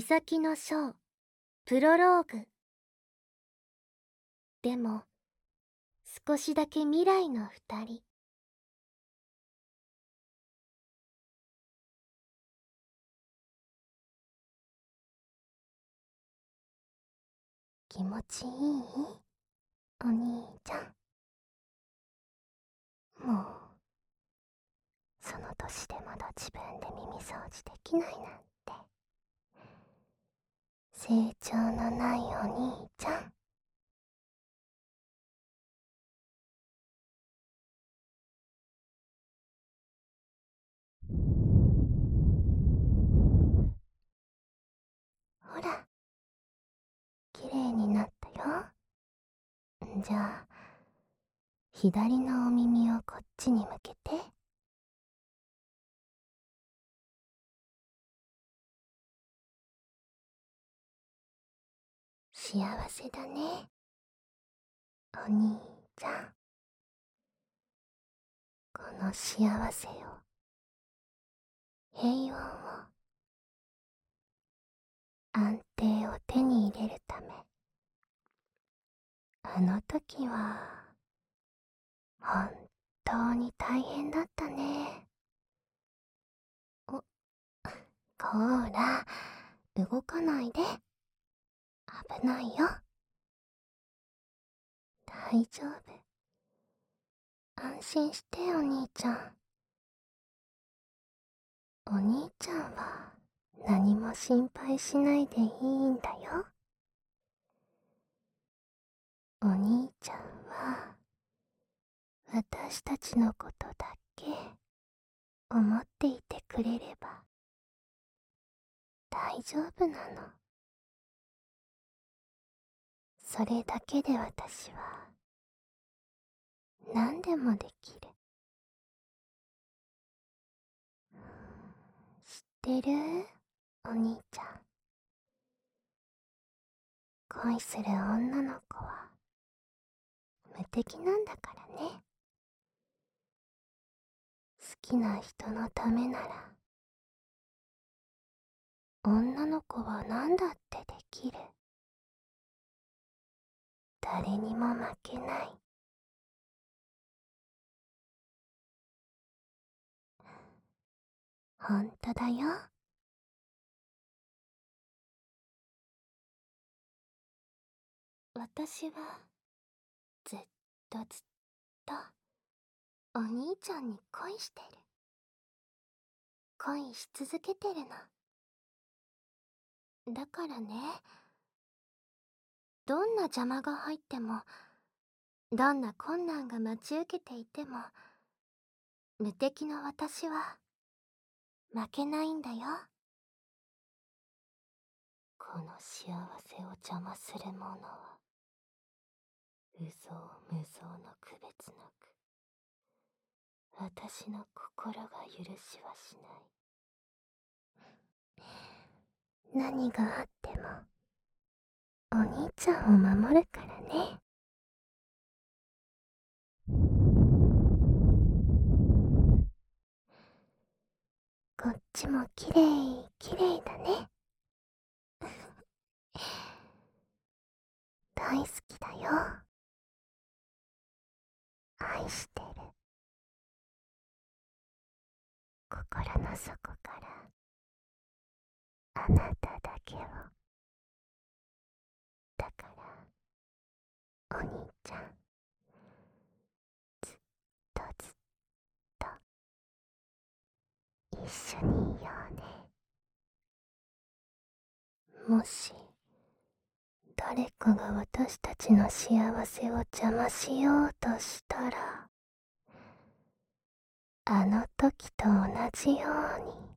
岬のショープロローグ。でも少しだけ未来の二人。気持ちいい？お兄ちゃん。もうその年でまだ自分で耳掃除できないなんて。成長のないお兄ちゃん。ほらきれいになったよ。じゃあ左のお耳をこっちに向けて。幸せだね。お兄ちゃん。この幸せを平穏を安定を手に入れるため。あの時は本当に大変だったね。お こら動かないで。危ないよ。大丈夫。安心してお兄ちゃん。お兄ちゃんは何も心配しないでいいんだよ。お兄ちゃんは私たちのことだけ思っていてくれれば大丈夫なの。それだけで私は何でもできる。知ってる？お兄ちゃん。恋する女の子は無敵なんだからね。好きな人のためなら女の子は何だってできる。誰にも負けない。ほんとだよ。私はずっとずっとお兄ちゃんに恋してる。恋し続けてるの。だからねどんな邪魔が入ってもどんな困難が待ち受けていても無敵の私は負けないんだよ。この幸せを邪魔する者は無造無造の区別なく私の心が許しはしない。何があってもお兄ちゃんを守るからね。こっちもきれいきれいだね。大好きだよ。愛してる。心の底から。あなただけをだからお兄ちゃんずっとずっと一緒にいようね。もし誰かが私たちの幸せを邪魔しようとしたらあの時と同じように。